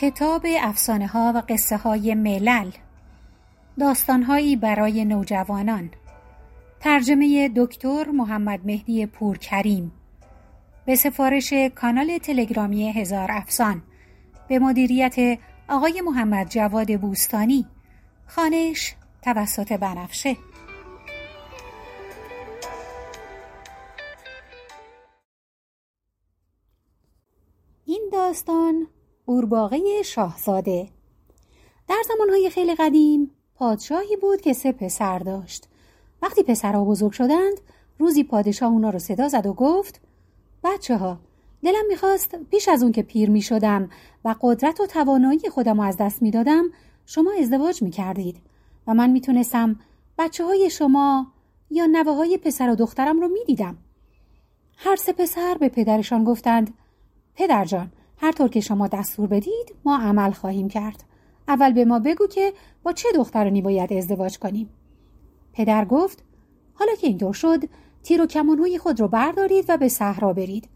کتاب افسانه ها و قصه های ملل. داستانهایی برای نوجوانان. ترجمه دکتر محمد مهدی پورکریم. به سفارش کانال تلگرامی هزار افسان. به مدیریت آقای محمد جواد بوستانی. خانش توسط بنفشه. این داستان قورباغه شاهزاده. در زمانهای خیلی قدیم پادشاهی بود که سه پسر داشت. وقتی پسرها بزرگ شدند روزی پادشاه اونا رو صدا زد و گفت بچه ها دلم می‌خواست پیش از اون که پیر می‌شدم و قدرت و توانایی خودم رو از دست می‌دادم شما ازدواج می‌کردید و من می‌تونستم بچه های شما یا نوه های پسر و دخترم رو می‌دیدم. هر سه پسر به پدرشان گفتند پدر جان هر طور که شما دستور بدید ما عمل خواهیم کرد. اول به ما بگو که با چه دخترانی باید ازدواج کنیم. پدر گفت حالا که اینطور شد تیر و کمانهای خود رو بردارید و به صحرا برید.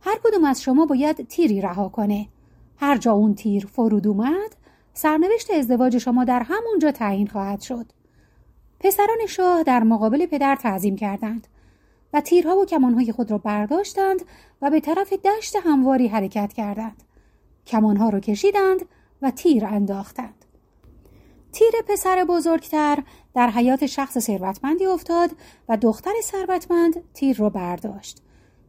هر کدوم از شما باید تیری رها کنه. هر جا اون تیر فرود اومد سرنوشت ازدواج شما در همونجا تعیین خواهد شد. پسران شاه در مقابل پدر تعظیم کردند. و تیرها و کمانهای خود را برداشتند و به طرف دشت همواری حرکت کردند. کمانها را کشیدند و تیر انداختند. تیر پسر بزرگتر در حیات شخص ثروتمندی افتاد و دختر ثروتمند تیر را برداشت.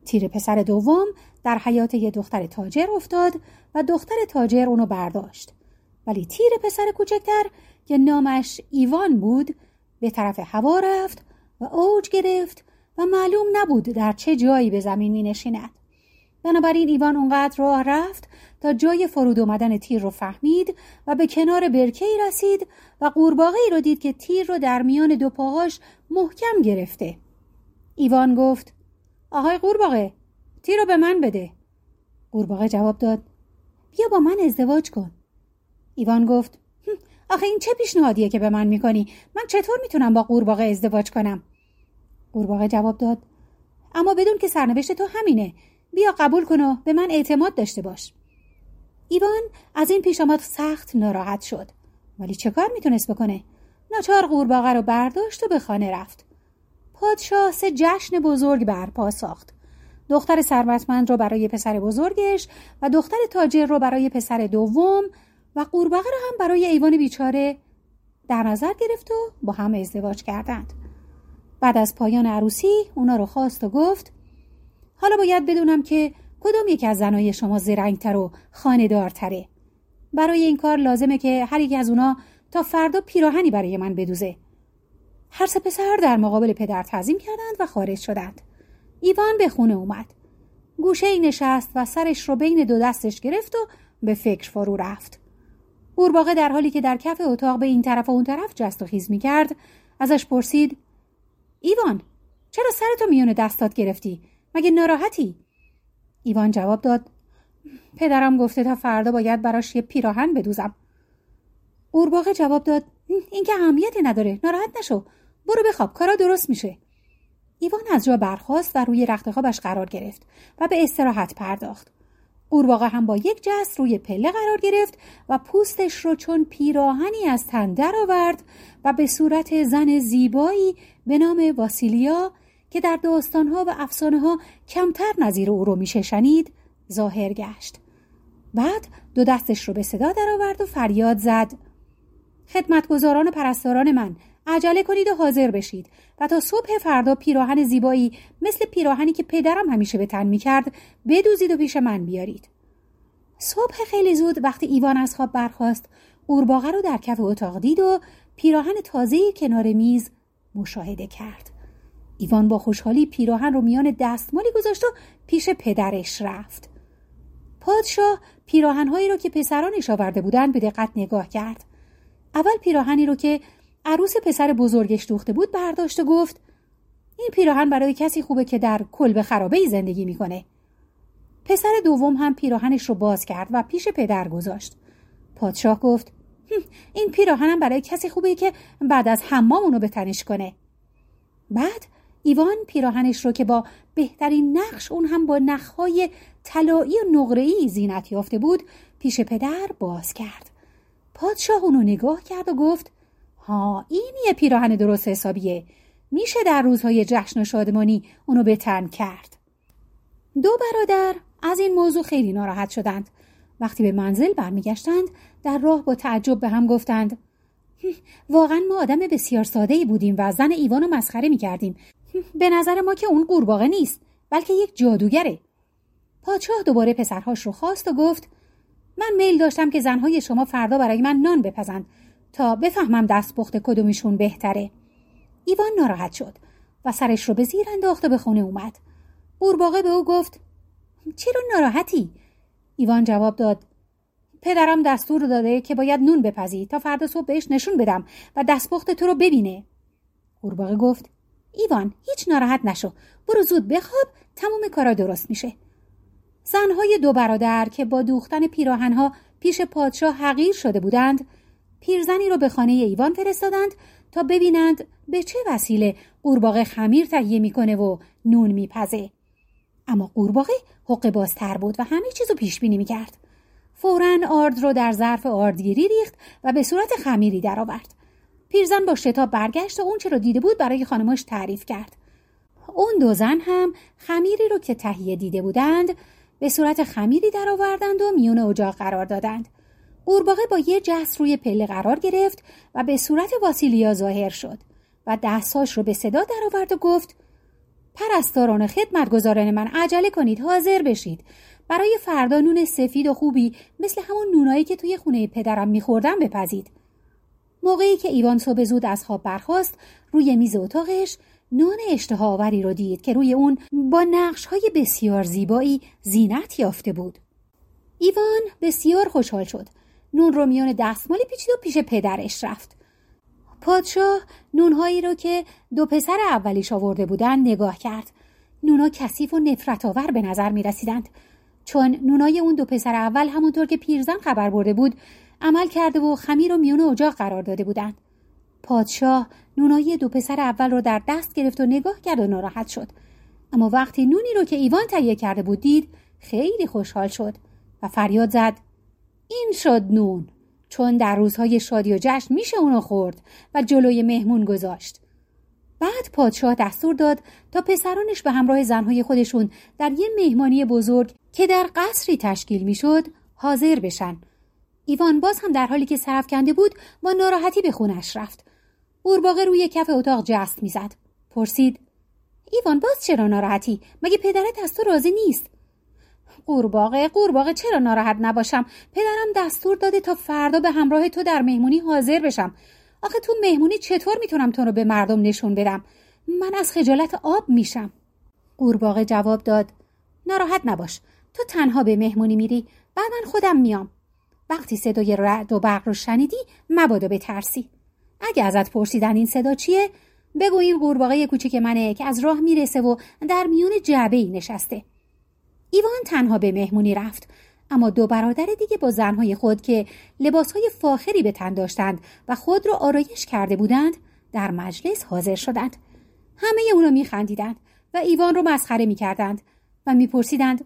تیر پسر دوم در حیات یک دختر تاجر افتاد و دختر تاجر اونو برداشت. ولی تیر پسر کوچکتر که نامش ایوان بود به طرف هوا رفت و اوج گرفت و معلوم نبود در چه جایی به زمین می نشیند. بنابراین ایوان اونقدر راه رفت تا جای فرود اومدن تیر رو فهمید و به کنار برکه ای رسید و قورباغه ای رو دید که تیر رو در میان دو پاهاش محکم گرفته. ایوان گفت آهای قورباغه تیر رو به من بده. قورباغه جواب داد بیا با من ازدواج کن. ایوان گفت آخه این چه پیشنهادیه که به من می‌کنی؟ من چطور می‌تونم با قورباغه ازدواج کنم؟ قورباغه جواب داد. اما بدون که سرنوشت تو همینه. بیا قبول کن و به من اعتماد داشته باش. ایوان از این پیشامد سخت ناراحت شد. ولی چه کار می‌تونست بکنه؟ ناچار قورباغه رو برداشت و به خانه رفت. پادشاه سه جشن بزرگ برپا ساخت. دختر ثروتمند رو برای پسر بزرگش و دختر تاجر رو برای پسر دوم و قورباغه رو هم برای ایوان بیچاره در نظر گرفت و با هم ازدواج کردند. بعد از پایان عروسی اونا رو خواست و گفت حالا باید بدونم که کدوم یک از زنای شما زرنگتر و خانهدارتره. برای این کار لازمه که هر یک از اونا تا فردا پیراهنی برای من بدوزه. هر سه پسر در مقابل پدر تعظیم کردند و خارج شدند. ایوان به خونه اومد. گوشه ای نشست و سرش رو بین دو دستش گرفت و به فکر فرو رفت. قورباغه در حالی که در کف اتاق به این طرف و اون طرف جست و خیز می کرد ازش پرسید ایوان چرا سرتو میون دستات گرفتی؟ مگه ناراحتی؟ ایوان جواب داد پدرم گفته تا فردا باید براش یه پیراهن بدوزم. قورباغه جواب داد این که اهمیتی نداره ناراحت نشو. برو بخواب کارا درست میشه. ایوان از جا برخاست و روی رخت خوابش قرار گرفت و به استراحت پرداخت. قورباغه هم با یک جست روی پله قرار گرفت و پوستش رو چون پیراهنی از تن درآورد و به صورت زن زیبایی به نام واسیلیا که در داستانها و افسانه ها کمتر نظیر او رو میشه شنید ظاهر گشت. بعد دو دستش رو به صدا درآورد و فریاد زد. خدمتگزاران و پرستاران من عجله کنید و حاضر بشید. و تا صبح فردا پیراهن زیبایی مثل پیراهنی که پدرم همیشه به تن می‌کرد بدوزید و پیش من بیارید. صبح خیلی زود وقتی ایوان از خواب برخواست قورباغه رو در کف اتاق دید و پیراهن تازه کنار میز مشاهده کرد. ایوان با خوشحالی پیراهن رو میان دستمالی گذاشت و پیش پدرش رفت. پادشاه پیراهنهایی رو که پسرانش آورده بودند به دقت نگاه کرد. اول پیراهنی رو که عروس پسر بزرگش دوخته بود برداشت و گفت این پیراهن برای کسی خوبه که در کلب خرابه ای زندگی می‌کنه. پسر دوم هم پیراهنش رو باز کرد و پیش پدر گذاشت. پادشاه گفت این پیراهنم برای کسی خوبه که بعد از حمام اونو به تنش کنه. بعد ایوان پیراهنش رو که با بهترین نقش اون هم با نخهای طلایی و نقره‌ای زینت یافته بود پیش پدر باز کرد. پادشاه اونو نگاه کرد و گفت ها این یه پیراهن درست حسابیه میشه در روزهای جشن و شادمانی اونو به تن کرد دو برادر از این موضوع خیلی ناراحت شدند وقتی به منزل برمیگشتند در راه با تعجب به هم گفتند واقعا ما آدم بسیار ساده ای بودیم و زن ایوان رو مسخره می کردیم. به نظر ما که اون قورباغه نیست بلکه یک جادوگره. پادشاه دوباره پسرهاش رو خواست و گفت من میل داشتم که زنهای شما فردا برای من نان بپزند تا بفهمم دست پخت کدومشون بهتره. ایوان ناراحت شد و سرش رو به زیر انداخت و به خونه اومد. قورباغه به او گفت چرا ناراحتی؟ ایوان جواب داد پدرم دستور داده که باید نون بپزی تا فردا صبح بهش نشون بدم و دستپخت تو رو ببینه قورباغه گفت ایوان هیچ ناراحت نشو برو زود بخواب تمام کارا درست میشه زنهای دو برادر که با دوختن پیراهنها پیش پادشاه حقیر شده بودند پیرزنی رو به خانه ایوان فرستادند تا ببینند به چه وسیله قورباغه خمیر تهیه می‌کنه و نون میپزه اما قورباغه حق بازتر بود و همه چیزو پیش بینی می‌کرد فورا آرد رو در ظرف آردگیری ریخت و به صورت خمیری درآورد. پیرزن با شتاب برگشت و اون چه رو دیده بود برای خانماش تعریف کرد. اون دو زن هم خمیری رو که تهیه دیده بودند به صورت خمیری درآوردند و میون اجاق قرار دادند. قورباغه با یه جس روی پله قرار گرفت و به صورت واسیلیا ظاهر شد و دستاش رو به صدا درآورد و گفت پرستاران خدمتگزاران من عجله کنید حاضر بشید برای فردا نون سفید و خوبی مثل همون نونایی که توی خونه پدرم میخوردم بپزید. موقعی که ایوان صبح زود از خواب برخواست روی میز اتاقش نان اشتهاوری رو دید که روی اون با نقش های بسیار زیبایی زینت یافته بود. ایوان بسیار خوشحال شد. نون رو میان دستمالی پیچید و پیش پدرش رفت. پادشاه نونهایی رو که دو پسر اولیش آورده بودن نگاه کرد. نونا کثیف و نفرت آور به نظر می رسیدند. چون نونای اون دو پسر اول همونطور که پیرزن خبر برده بود عمل کرده و خمیر و میون اجاق قرار داده بودند پادشاه نونای دو پسر اول رو در دست گرفت و نگاه کرد و ناراحت شد اما وقتی نونی رو که ایوان تهیه کرده بود دید خیلی خوشحال شد و فریاد زد این شد نون. چون در روزهای شادی و جشن میشه اونو خورد و جلوی مهمون گذاشت. بعد پادشاه دستور داد تا پسرانش به همراه زنهای خودشون در یه مهمانی بزرگ که در قصری تشکیل می‌شد حاضر بشن. ایوان باز هم در حالی که سرفکنده بود با ناراحتی به خونش رفت. قورباغه روی کف اتاق جست می‌زد. پرسید ایوان باز چرا ناراحتی؟ مگه پدرت از تو راضی نیست؟ قورباغه. قورباغه چرا ناراحت نباشم؟ پدرم دستور داده تا فردا به همراه تو در مهمونی حاضر بشم. آخه تو مهمونی چطور می‌تونم تو رو به مردم نشون بدم؟ من از خجالت آب میشم. قورباغه جواب داد ناراحت نباش. تو تنها به مهمونی میری. بعد من خودم میام. وقتی صدای رعد و برق رو شنیدی مبادا بترسی. اگه ازت پرسیدن این صدا چیه بگو این قورباغه کوچیک منه که از راه می‌رسه و در میون جعبه ای نشسته. ایوان تنها به مهمونی رفت. اما دو برادر دیگه با زنهای خود که لباسهای فاخری به تن داشتند و خود را آرایش کرده بودند در مجلس حاضر شدند. همه اونا میخندیدند و ایوان رو مسخره می‌کردند و میپرسیدند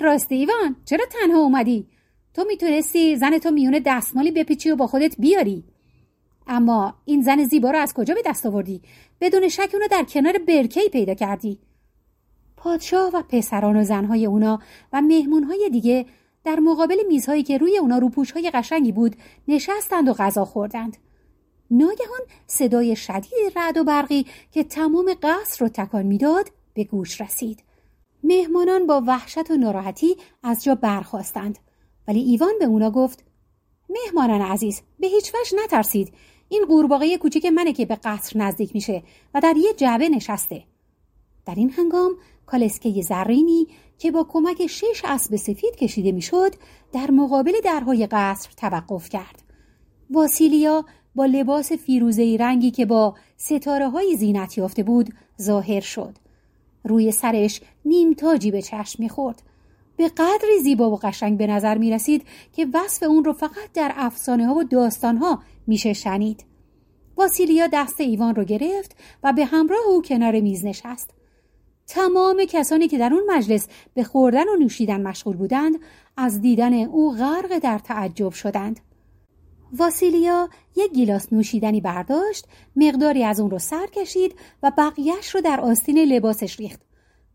راستی ایوان چرا تنها اومدی؟ تو می‌تونستی زن تو میونه دستمالی بپیچی و با خودت بیاری. اما این زن زیبا رو از کجا به دست آوردی؟ بدون شک اونو در کنار برکهی پیدا کردی. پادشاه و پسران و زنهای اونا و مهمونهای دیگه در مقابل میزهایی که روی اونا روپوشهای قشنگی بود نشستند و غذا خوردند. ناگهان صدای شدید رعد و برقی که تمام قصر رو تکان می‌داد به گوش رسید. مهمانان با وحشت و ناراحتی از جا برخواستند ولی ایوان به اونا گفت مهمانان عزیز به هیچ وجه نترسید. این قورباغه کوچیک منه که به قصر نزدیک میشه و در یه جعبه نشسته. در این هنگام کالسکه زرینی که با کمک شش اسب سفید کشیده می‌شد در مقابل درهای قصر توقف کرد واسیلیا با لباس فیروزهی رنگی که با ستاره های زینت یافته بود ظاهر شد روی سرش نیم تاجی به چشم می‌خورد به قدری زیبا و قشنگ به نظر می رسید که وصف اون رو فقط در افسانه ها و داستان ها میشه شنید. واسیلیا دست ایوان رو گرفت و به همراه او کنار میز نشست. تمام کسانی که در اون مجلس به خوردن و نوشیدن مشغول بودند از دیدن او غرق در تعجب شدند. واسیلیا یک گیلاس نوشیدنی برداشت مقداری از اون رو سر کشید و بقیهش رو در آستین لباسش ریخت.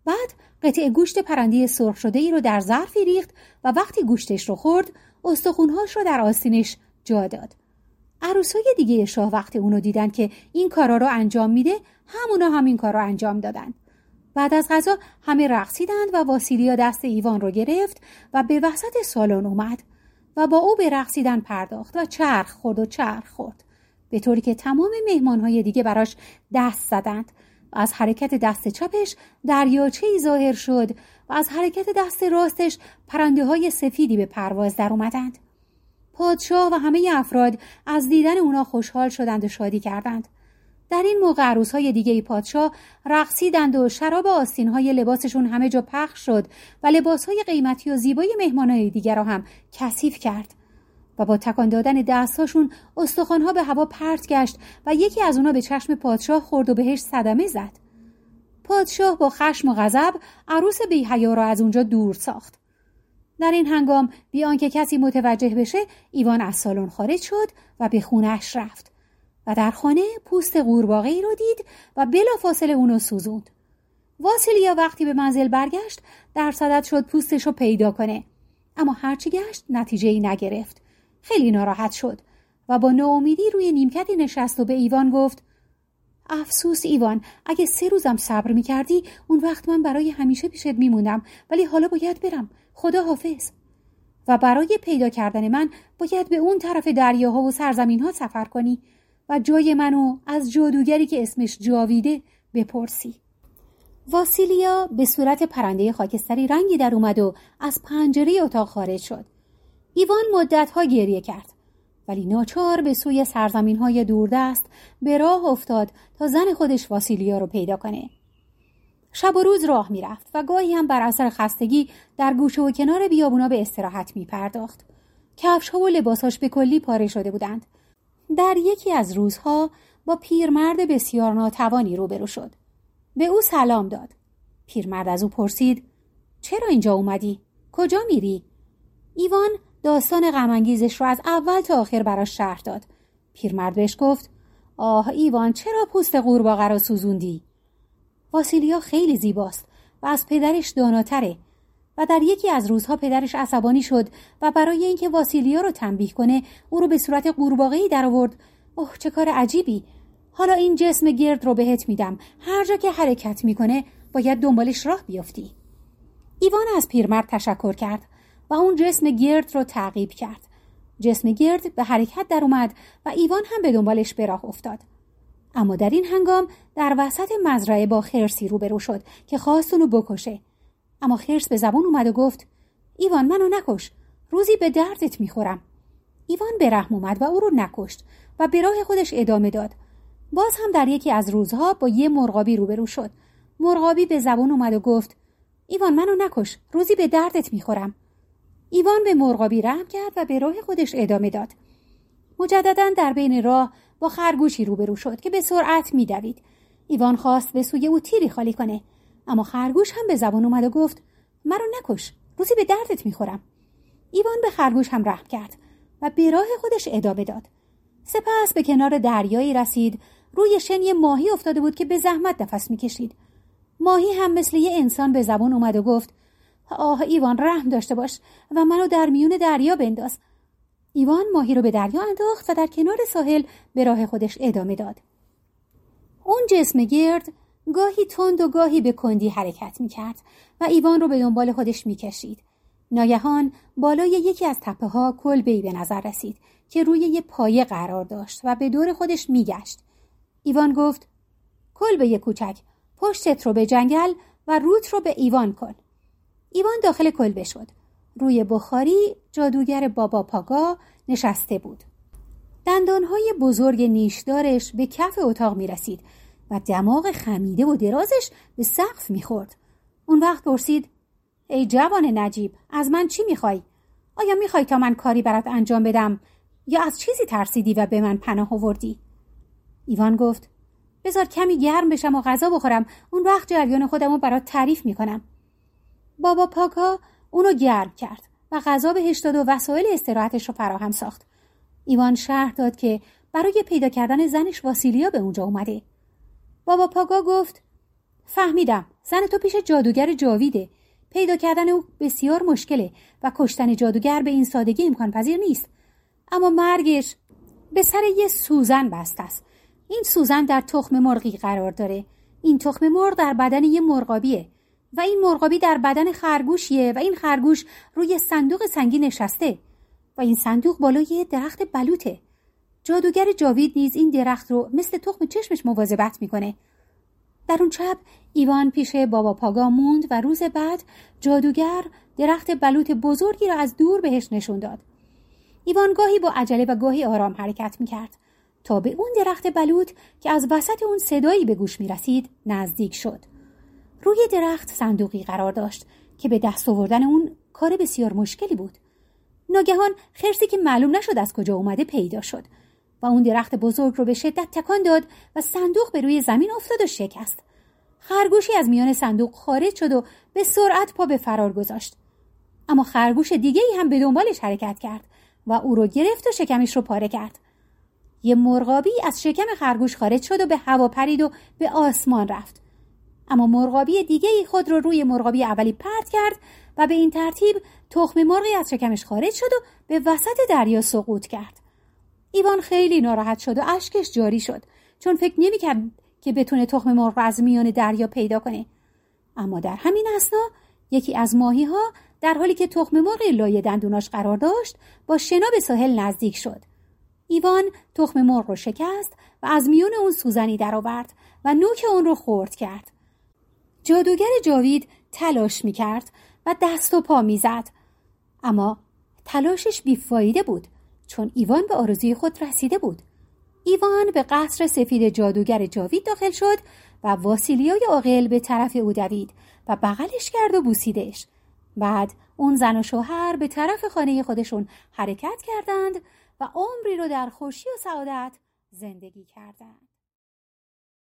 بعد قطع گوشت پرنده سرخ شده ای رو در ظرفی ریخت و وقتی گوشتش رو خورد استخونهاش رو در آستینش جا داد. عروسای دیگه شاه وقتی اونو دیدن که این کارا رو انجام میده همونا هم این کار رو انجام دادن. بعد از غذا همه رقصیدند و واسیلیا دست ایوان رو گرفت و به وسط سالن اومد و با او به رقصیدن پرداخت و چرخ خورد و چرخ خورد به طوری که تمام مهمانهای دیگه براش دست زدند و از حرکت دست چپش دریاچه ای ظاهر شد و از حرکت دست راستش پرنده های سفیدی به پرواز در اومدند. پادشاه و همه افراد از دیدن اونا خوشحال شدند و شادی کردند. در این موقع عروس های دیگه ای پادشاه رقصیدند و شراب آستین های لباسشون همه جا پخش شد و لباس های قیمتی و زیبای مهمان های دیگر را هم کثیف کرد و با تکان دادن دستهاشون ها به هوا پرت گشت و یکی از اونا به چشم پادشاه خورد و بهش صدمه زد. پادشاه با خشم و غضب عروس بیحیا را از اونجا دور ساخت. در این هنگام بیان که کسی متوجه بشه ایوان از سالن خارج شد و به خونش رفت. و در خانه پوست قورباغه رو دید و بلافاصله اونو سوزوند. واسیلیا وقتی به منزل برگشت در صدد شد پوستش رو پیدا کنه اما هرچی گشت نتیجه ای نگرفت. خیلی ناراحت شد و با ناامیدی روی نیمکتی نشست و به ایوان گفت افسوس ایوان اگه سه روزم صبر می کردی اون وقت من برای همیشه پیشت میموندم ولی حالا باید برم خدا حافظ و برای پیدا کردن من باید به اون طرف دریاها و سرزمین ها سفر کنی و جای منو از جادوگری که اسمش جاویده بپرسی. واسیلیا به صورت پرنده خاکستری رنگی در اومد و از پنجره اتاق خارج شد. ایوان مدتها گریه کرد ولی ناچار به سوی سرزمین های دوردست به راه افتاد تا زن خودش واسیلیا رو پیدا کنه. شب و روز راه می‌رفت و گاهی هم بر اثر خستگی در گوشه و کنار بیابونا به استراحت می پرداخت. کفش ها و لباساش به کلی پاره شده بودند. در یکی از روزها با پیرمرد بسیار ناتوانی روبرو شد. به او سلام داد. پیرمرد از او پرسید چرا اینجا اومدی؟ کجا میری؟ ایوان داستان غمانگیزش را از اول تا آخر براش شرح داد. پیرمرد بهش گفت آه ایوان چرا پوست قورباغه را سوزوندی؟ واسیلیا خیلی زیباست و از پدرش داناتره و در یکی از روزها پدرش عصبانی شد و برای اینکه واسیلیا رو تنبیه کنه او رو به صورت قورباغه‌ای در آورد اوه چه کار عجیبی! حالا این جسم گرد رو بهت میدم. هر جا که حرکت می‌کنه باید دنبالش راه بیفتی ایوان از پیرمرد تشکر کرد و اون جسم گرد رو تعقیب کرد. جسم گرد به حرکت در اومد و ایوان هم به دنبالش به راه افتاد. اما در این هنگام در وسط مزرعه با خرسی روبرو شد که خواست اونو بکشه. اما خرس به زبان اومد و گفت ایوان منو نکش. روزی به دردت می‌خورم. ایوان به رحم اومد و او رو نکشت و به راه خودش ادامه داد. باز هم در یکی از روزها با یه مرغابی روبرو شد. مرغابی به زبان اومد و گفت ایوان منو نکش. روزی به دردت می‌خورم. ایوان به مرغابی رحم کرد و به راه خودش ادامه داد. مجددا در بین راه با خرگوشی روبرو شد که به سرعت میدوید. ایوان خواست به سوی او تیری خالی کنه. اما خرگوش هم به زبان اومد و گفت مرا نکش روزی به دردت می‌خورم. ایوان به خرگوش هم رحم کرد و به راه خودش ادامه داد. سپس به کنار دریایی رسید روی شنی ماهی افتاده بود که به زحمت نفس می‌کشید. ماهی هم مثل یه انسان به زبان اومد و گفت آه ایوان رحم داشته باش و منو در میون دریا بنداز. ایوان ماهی رو به دریا انداخت و در کنار ساحل به راه خودش ادامه داد. اون جسم گرد گاهی تند و گاهی به کندی حرکت می کرد و ایوان رو به دنبال خودش می کشید. ناگهان بالای یکی از تپه ها کلبهی به نظر رسید که روی یه پایه قرار داشت و به دور خودش میگشت. ایوان گفت کلبه کوچک پشتت رو به جنگل و روت رو به ایوان کن. ایوان داخل کلبه شد. روی بخاری جادوگر بابا پاگا نشسته بود. دندانهای بزرگ نیشدارش به کف اتاق می رسید و دماغ خمیده و درازش به سقف می‌خورد. اون وقت پرسید ای جوان نجیب از من چی می‌خوای؟ آیا می‌خوای تا من کاری برات انجام بدم؟ یا از چیزی ترسیدی و به من پناه آوردی؟ ایوان گفت بذار کمی گرم بشم و غذا بخورم. اون وقت جریان خودم رو برات تعریف می‌کنم. بابا پاکا اونو گرم کرد و غذا بهش داد و وسایل استراحتش رو فراهم ساخت. ایوان شهر داد که برای پیدا کردن زنش واسیلیا به اونجا اومده. بابا پاگا گفت فهمیدم زن تو پیش جادوگر جاویده. پیدا کردن او بسیار مشکله و کشتن جادوگر به این سادگی امکان پذیر نیست. اما مرگش به سر یه سوزن بست است. این سوزن در تخم مرغی قرار داره. این تخم مرغ در بدن یه مرغابیه و این مرغابی در بدن خرگوشیه و این خرگوش روی صندوق سنگی نشسته و این صندوق بالای درخت بلوته جادوگر جاوید نیز این درخت رو مثل تخم چشمش مواظبت می‌کنه. در اون شب ایوان پیش بابا پاگا موند و روز بعد جادوگر درخت بلوط بزرگی را از دور بهش نشون داد. ایوان گاهی با عجله و گاهی آرام حرکت می‌کرد. تا به اون درخت بلوط که از وسط اون صدایی به گوش می‌رسید نزدیک شد. روی درخت صندوقی قرار داشت که به دست آوردن اون کار بسیار مشکلی بود. ناگهان خرسی که معلوم نشد از کجا اومده پیدا شد. و اون درخت بزرگ رو به شدت تکان داد و صندوق به روی زمین افتاد و شکست. خرگوشی از میان صندوق خارج شد و به سرعت پا به فرار گذاشت. اما خرگوش دیگه ای هم به دنبالش حرکت کرد و او رو گرفت و شکمش رو پاره کرد. یه مرغابی از شکم خرگوش خارج شد و به هوا پرید و به آسمان رفت. اما مرغابی دیگه ای خود رو روی مرغابی اولی پرت کرد و به این ترتیب تخم مرغی از شکمش خارج شد و به وسط دریا سقوط کرد. ایوان خیلی ناراحت شد و اشکش جاری شد. چون فکر نمی‌کرد که بتونه تخم مرغ از میان دریا پیدا کنه. اما در همین اسنا یکی از ماهی ها در حالی که تخم مرغ لای دندوناش قرار داشت با شنا به ساحل نزدیک شد. ایوان تخم مرغ رو شکست و از میون اون سوزنی درآورد و نوک اون رو خورد کرد. جادوگر جاوید تلاش می‌کرد و دست و پا می‌زد. اما تلاشش بیفایده بود. چون ایوان به آرزوی خود رسیده بود. ایوان به قصر سفید جادوگر جاوید داخل شد و واسیلیای عاقل به طرف او دوید و بغلش کرد و بوسیدش. بعد اون زن و شوهر به طرف خانه خودشون حرکت کردند و عمری رو در خوشی و سعادت زندگی کردند.